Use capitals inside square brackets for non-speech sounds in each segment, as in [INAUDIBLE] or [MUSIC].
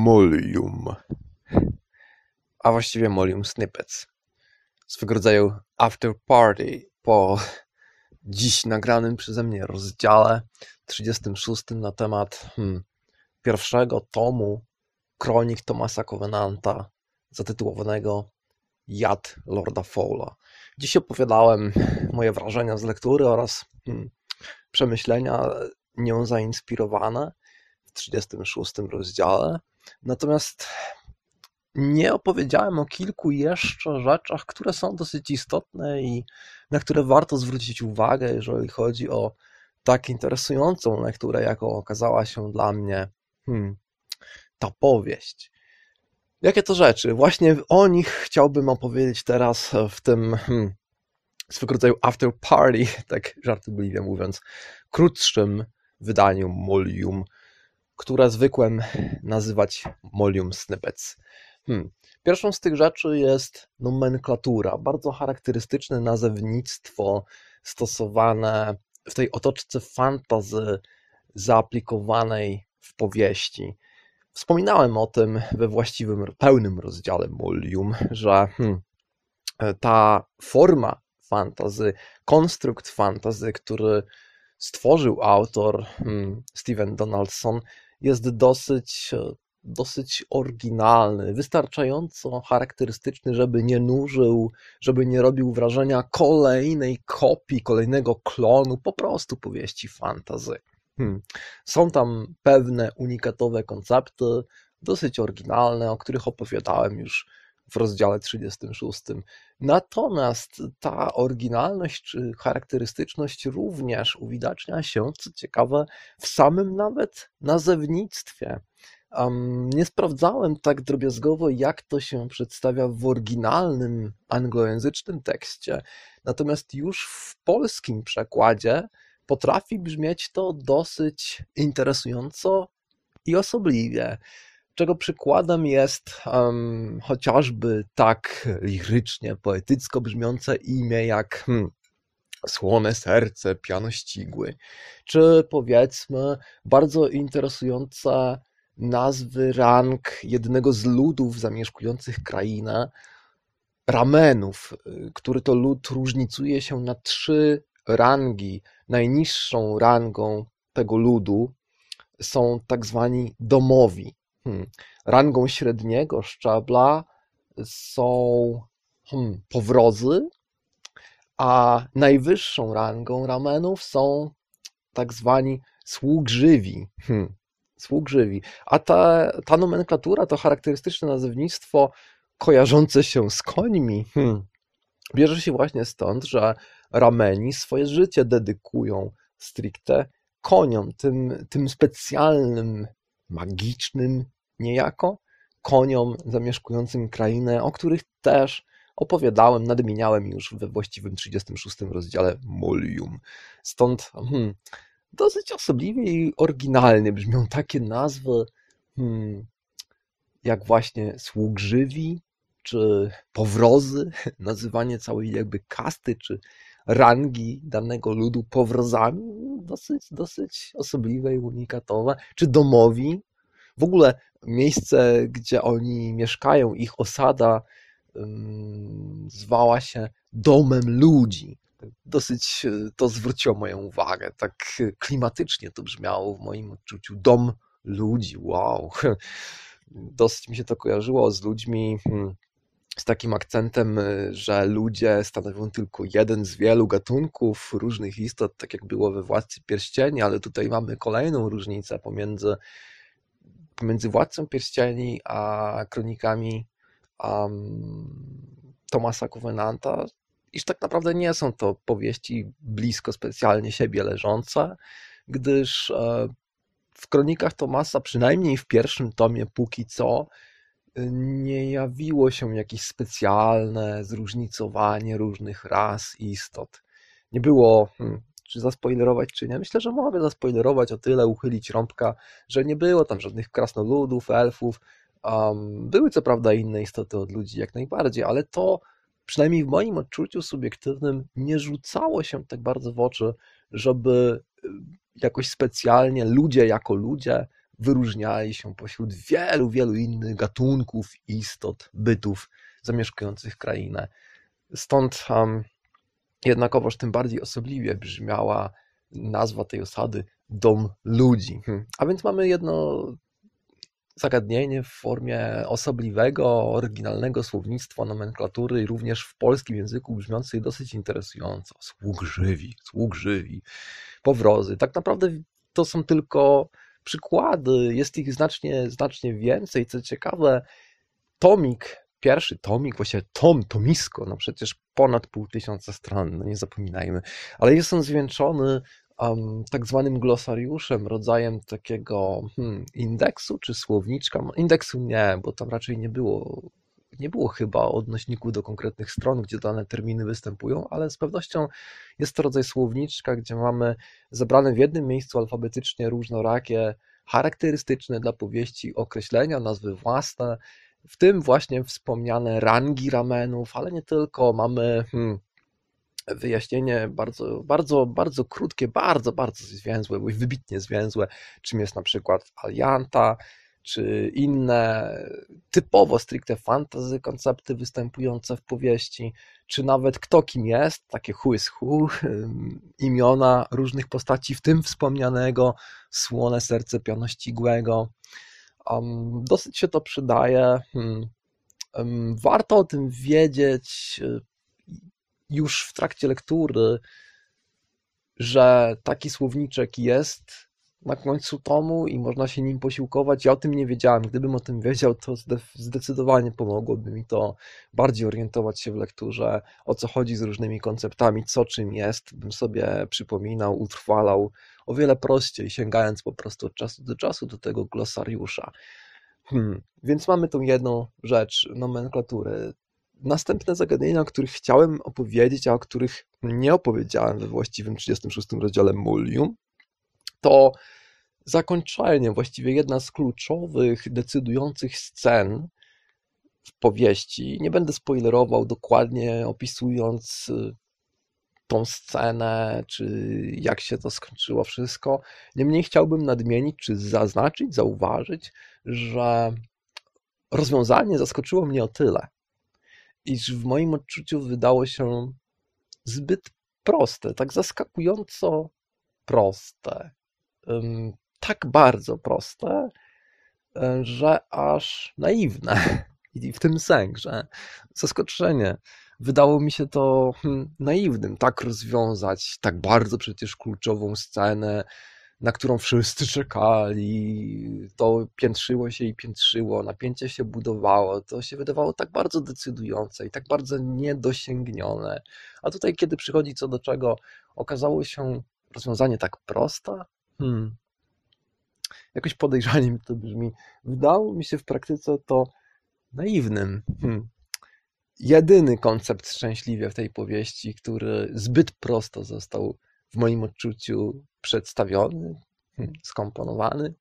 Molium, a właściwie Molium Snippets. Swego rodzaju after party po dziś nagranym przeze mnie rozdziale 36 na temat hmm, pierwszego tomu kronik Tomasa Covenanta zatytułowanego Jad Lorda Fowla. Dziś opowiadałem moje wrażenia z lektury oraz hmm, przemyślenia nią zainspirowane w 36 rozdziale. Natomiast nie opowiedziałem o kilku jeszcze rzeczach, które są dosyć istotne i na które warto zwrócić uwagę, jeżeli chodzi o tak interesującą lekturę, jaką okazała się dla mnie hmm, ta powieść. Jakie to rzeczy? Właśnie o nich chciałbym opowiedzieć teraz w tym hmm, swego rodzaju after party, [LAUGHS] tak żartobliwie mówiąc, krótszym wydaniu Molium, które zwykłem nazywać Molium Snippets. Hmm. Pierwszą z tych rzeczy jest nomenklatura, bardzo charakterystyczne nazewnictwo stosowane w tej otoczce fantazy zaaplikowanej w powieści. Wspominałem o tym we właściwym, pełnym rozdziale Molium, że hmm, ta forma fantazy, konstrukt fantazy, który stworzył autor hmm, Steven Donaldson, jest dosyć, dosyć oryginalny, wystarczająco charakterystyczny, żeby nie nużył, żeby nie robił wrażenia kolejnej kopii, kolejnego klonu, po prostu powieści fantazy. Hmm. Są tam pewne unikatowe koncepty, dosyć oryginalne, o których opowiadałem już w rozdziale 36. Natomiast ta oryginalność czy charakterystyczność również uwidacznia się, co ciekawe, w samym nawet nazewnictwie. Um, nie sprawdzałem tak drobiazgowo, jak to się przedstawia w oryginalnym anglojęzycznym tekście, natomiast już w polskim przekładzie potrafi brzmieć to dosyć interesująco i osobliwie czego przykładem jest um, chociażby tak lirycznie, poetycko brzmiące imię jak hmm, Słone serce pianościgły, czy powiedzmy bardzo interesujące nazwy rang jednego z ludów zamieszkujących krainę, Ramenów, który to lud różnicuje się na trzy rangi. Najniższą rangą tego ludu są tak zwani domowi, Hmm. Rangą średniego szczebla są hmm, powrozy, a najwyższą rangą ramenów są tak zwani sługrzywi. Hmm. Sługrzywi. A ta, ta nomenklatura, to charakterystyczne nazewnictwo kojarzące się z końmi, hmm, bierze się właśnie stąd, że rameni swoje życie dedykują stricte koniom, tym, tym specjalnym magicznym niejako koniom zamieszkującym krainę, o których też opowiadałem, nadmieniałem już we właściwym 36 rozdziale Molium. Stąd hmm, dosyć osobliwie i oryginalnie brzmią takie nazwy, hmm, jak właśnie sługrzywi, czy powrozy, [LAUGHS] nazywanie całej jakby kasty, czy rangi danego ludu powrozami, dosyć, dosyć osobliwe i unikatowe, czy domowi. W ogóle miejsce, gdzie oni mieszkają, ich osada zwała się domem ludzi. Dosyć e, to zwróciło moją uwagę. Tak klimatycznie to brzmiało w moim odczuciu. Dom ludzi, wow. [LAUGHS] Dosyć mi się to kojarzyło z ludźmi hmm, z takim akcentem, y, że ludzie stanowią tylko jeden z wielu gatunków różnych istot, tak jak było we Władcy Pierścieni, ale tutaj mamy kolejną różnicę pomiędzy, pomiędzy Władcą Pierścieni a kronikami um, Tomasa Covenanta, iż tak naprawdę nie są to powieści blisko specjalnie siebie leżące, gdyż e, w kronikach Tomasa, przynajmniej w pierwszym tomie, póki co, nie jawiło się jakieś specjalne zróżnicowanie różnych ras i istot. Nie było, hmm, czy zaspoilerować, czy nie. Myślę, że mogę zaspoilerować o tyle, uchylić rąbka, że nie było tam żadnych krasnoludów, elfów. Um, były co prawda inne istoty od ludzi, jak najbardziej, ale to przynajmniej w moim odczuciu subiektywnym nie rzucało się tak bardzo w oczy, żeby y, jakoś specjalnie ludzie jako ludzie wyróżniali się pośród wielu, wielu innych gatunków, istot, bytów zamieszkujących krainę. Stąd um, jednakowoż tym bardziej osobliwie brzmiała nazwa tej osady Dom Ludzi. Hmm. A więc mamy jedno zagadnienie w formie osobliwego, oryginalnego słownictwa, nomenklatury również w polskim języku brzmiącej dosyć interesująco. Sług żywi, sług żywi, powrozy. Tak naprawdę to są tylko przykłady, jest ich znacznie, znacznie więcej. Co ciekawe, tomik, pierwszy tomik, właściwie tom, tomisko, no przecież ponad pół tysiąca stron, no nie zapominajmy, ale jest on zwieńczony um, tak zwanym glosariuszem, rodzajem takiego hmm, indeksu czy słowniczka. Indeksu nie, bo tam raczej nie było, nie było chyba odnośników do konkretnych stron, gdzie dane terminy występują, ale z pewnością jest to rodzaj słowniczka, gdzie mamy zebrane w jednym miejscu alfabetycznie różnorakie, charakterystyczne dla powieści określenia, nazwy własne, w tym właśnie wspomniane rangi ramenów, ale nie tylko. Mamy hmm, wyjaśnienie bardzo, bardzo, bardzo krótkie, bardzo, bardzo zwięzłe, bo wybitnie zwięzłe, czym jest na przykład alianta, czy inne typowo stricte fantasy koncepty występujące w powieści, czy nawet kto kim jest, takie who is who, imiona różnych postaci, w tym wspomnianego słone serce pianościgłego. Um, dosyć się to przydaje. Um, warto o tym wiedzieć, już w trakcie lektury, że taki słowniczek jest na końcu tomu i można się nim posiłkować. Ja o tym nie wiedziałem. Gdybym o tym wiedział, to zdecydowanie pomogłoby mi to bardziej orientować się w lekturze, o co chodzi z różnymi konceptami, co czym jest, bym sobie przypominał, utrwalał o wiele prościej, sięgając po prostu od czasu do czasu do tego glosariusza. Hmm. Więc mamy tą jedną rzecz, nomenklatury następne zagadnienia, o których chciałem opowiedzieć, a o których nie opowiedziałem we właściwym 36 rozdziale Mulium, to zakończenie, właściwie jedna z kluczowych, decydujących scen w powieści. Nie będę spoilerował dokładnie, opisując y, tą scenę, czy jak się to skończyło wszystko. Niemniej chciałbym nadmienić, czy zaznaczyć, zauważyć, że rozwiązanie zaskoczyło mnie o tyle, iż w moim odczuciu wydało się zbyt proste, tak zaskakująco proste, tak bardzo proste, że aż naiwne. [LAUGHS] I w tym sens, że zaskoczenie. Wydało mi się to hmm, naiwnym, tak rozwiązać tak bardzo przecież kluczową scenę, na którą wszyscy czekali. To piętrzyło się i piętrzyło, napięcie się budowało. To się wydawało tak bardzo decydujące i tak bardzo niedosięgnione. A tutaj, kiedy przychodzi co do czego, okazało się rozwiązanie tak proste. Hmm. Jakoś podejrzanie mi to brzmi. Wydało mi się w praktyce to naiwnym. Hmm. Jedyny koncept szczęśliwie w tej powieści, który zbyt prosto został w moim odczuciu przedstawiony, hmm, skomponowany.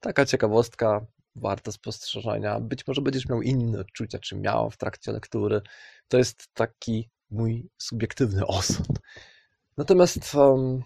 Taka ciekawostka, warta spostrzeżenia. Być może będziesz miał inne odczucia, czy miał w trakcie lektury. To jest taki mój subiektywny osąd. Natomiast um,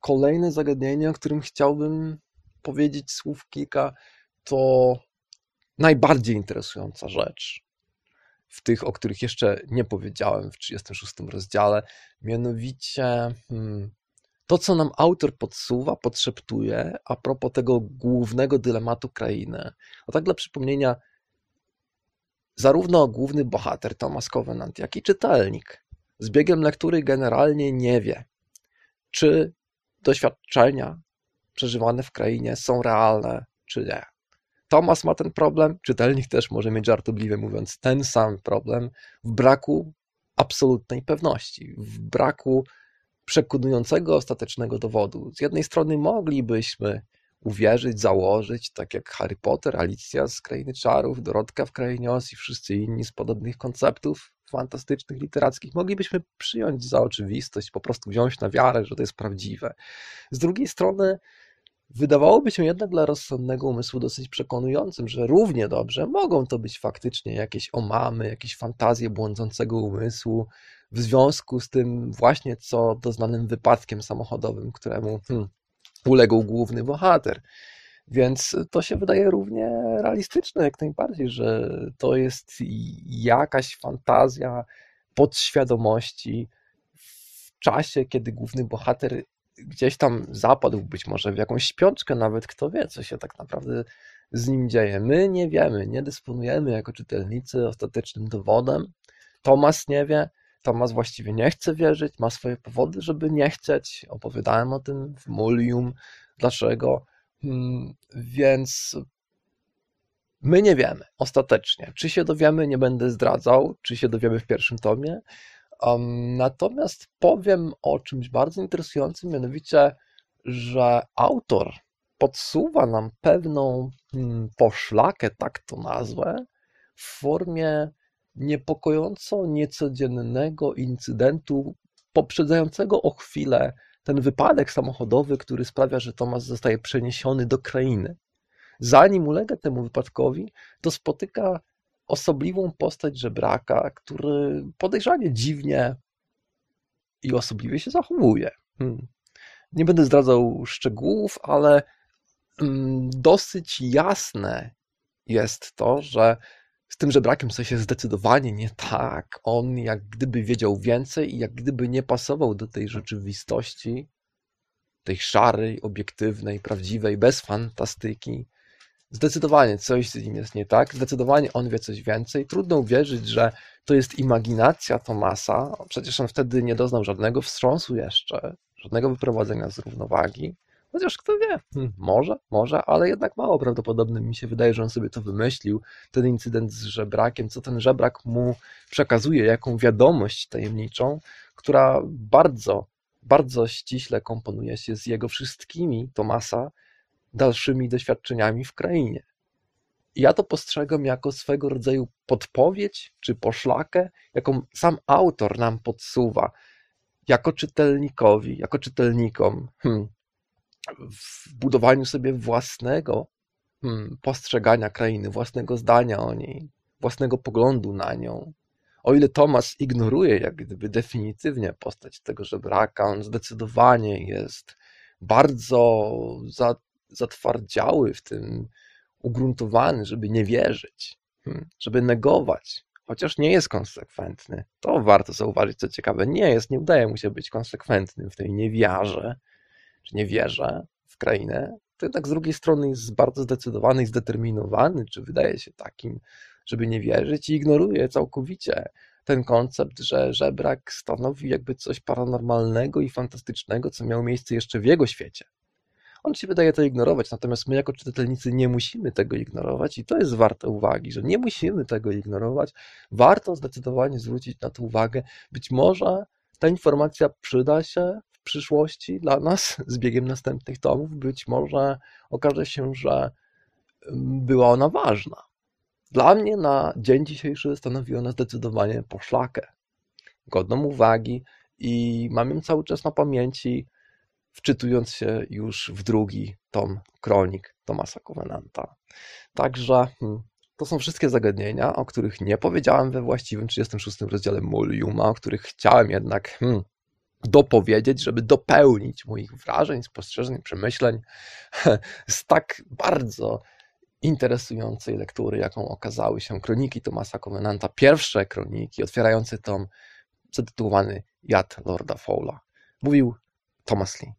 kolejne zagadnienie, o którym chciałbym powiedzieć słów kilka, to najbardziej interesująca rzecz w tych, o których jeszcze nie powiedziałem w 36 rozdziale, mianowicie hmm, to, co nam autor podsuwa, podszeptuje a propos tego głównego dylematu krainy. A tak dla przypomnienia, zarówno główny bohater Thomas Covenant, jak i czytelnik z biegiem lektury generalnie nie wie, czy doświadczenia przeżywane w krainie są realne, czy nie. Thomas ma ten problem, czytelnik też może mieć żartobliwie mówiąc ten sam problem w braku absolutnej pewności, w braku przekonującego ostatecznego dowodu. Z jednej strony moglibyśmy uwierzyć, założyć, tak jak Harry Potter, Alicja z Krainy Czarów, Dorotka w Krainie Oz i wszyscy inni z podobnych konceptów fantastycznych, literackich, moglibyśmy przyjąć za oczywistość, po prostu wziąć na wiarę, że to jest prawdziwe. Z drugiej strony Wydawałoby się jednak dla rozsądnego umysłu dosyć przekonującym, że równie dobrze mogą to być faktycznie jakieś omamy, jakieś fantazje błądzącego umysłu w związku z tym właśnie co doznanym wypadkiem samochodowym, któremu hmm, uległ główny bohater. Więc to się wydaje równie realistyczne jak najbardziej, że to jest jakaś fantazja podświadomości w czasie, kiedy główny bohater gdzieś tam zapadł, być może w jakąś śpiączkę nawet, kto wie, co się tak naprawdę z nim dzieje. My nie wiemy, nie dysponujemy jako czytelnicy ostatecznym dowodem. Tomas nie wie, Tomas właściwie nie chce wierzyć, ma swoje powody, żeby nie chcieć. Opowiadałem o tym w Mulium, dlaczego. Hmm, więc my nie wiemy ostatecznie. Czy się dowiemy, nie będę zdradzał, czy się dowiemy w pierwszym tomie. Natomiast powiem o czymś bardzo interesującym, mianowicie, że autor podsuwa nam pewną hmm, poszlakę, tak to nazwę, w formie niepokojąco niecodziennego incydentu poprzedzającego o chwilę ten wypadek samochodowy, który sprawia, że Tomasz zostaje przeniesiony do krainy. Zanim ulega temu wypadkowi, to spotyka osobliwą postać żebraka, który podejrzanie dziwnie i osobliwie się zachowuje. Hmm. Nie będę zdradzał szczegółów, ale mm, dosyć jasne jest to, że z tym żebrakiem coś jest zdecydowanie nie tak. On jak gdyby wiedział więcej i jak gdyby nie pasował do tej rzeczywistości, tej szarej, obiektywnej, prawdziwej, bez fantastyki. Zdecydowanie coś z nim jest nie tak, zdecydowanie on wie coś więcej. Trudno uwierzyć, że to jest imaginacja Tomasa. Przecież on wtedy nie doznał żadnego wstrząsu jeszcze, żadnego wyprowadzenia z równowagi. Chociaż kto wie, hmm, może, może, ale jednak mało prawdopodobne mi się wydaje, że on sobie to wymyślił, ten incydent z żebrakiem, co ten żebrak mu przekazuje, jaką wiadomość tajemniczą, która bardzo, bardzo ściśle komponuje się z jego wszystkimi, Tomasa, dalszymi doświadczeniami w krainie. I ja to postrzegam jako swego rodzaju podpowiedź czy poszlakę, jaką sam autor nam podsuwa, jako czytelnikowi, jako czytelnikom. Hmm, w budowaniu sobie własnego hmm, postrzegania krainy, własnego zdania o niej, własnego poglądu na nią. O ile Thomas ignoruje jak gdyby definitywnie postać tego żebraka, on zdecydowanie jest bardzo zatwardziały w tym, ugruntowany, żeby nie wierzyć, hmm, żeby negować, chociaż nie jest konsekwentny. To warto zauważyć, co ciekawe, nie jest, nie udaje mu się być konsekwentnym w tej niewiarze, czy nie wierzę w krainę, to jednak z drugiej strony jest bardzo zdecydowany i zdeterminowany, czy wydaje się takim, żeby nie wierzyć i ignoruje całkowicie ten koncept, że żebrak stanowi jakby coś paranormalnego i fantastycznego, co miało miejsce jeszcze w jego świecie. On się wydaje to ignorować, natomiast my jako czytelnicy nie musimy tego ignorować i to jest warte uwagi, że nie musimy tego ignorować. Warto zdecydowanie zwrócić na to uwagę. Być może ta informacja przyda się przyszłości dla nas [LAUGHS] z biegiem następnych tomów. Być może okaże się, że była ona ważna. Dla mnie na dzień dzisiejszy stanowi ona zdecydowanie poszlakę, godną uwagi i mam ją cały czas na pamięci, wczytując się już w drugi tom kronik Tomasa Covenanta. Także hmm, to są wszystkie zagadnienia, o których nie powiedziałem we właściwym 36 rozdziale Muliuma, o których chciałem jednak hmm, dopowiedzieć, żeby dopełnić moich wrażeń, spostrzeżeń, przemyśleń [LAUGHS] z tak bardzo interesującej lektury, jaką okazały się kroniki Tomasa Covenanta, pierwsze kroniki otwierające tom zatytułowany Jad Lorda Fowla. Mówił Thomas Lee.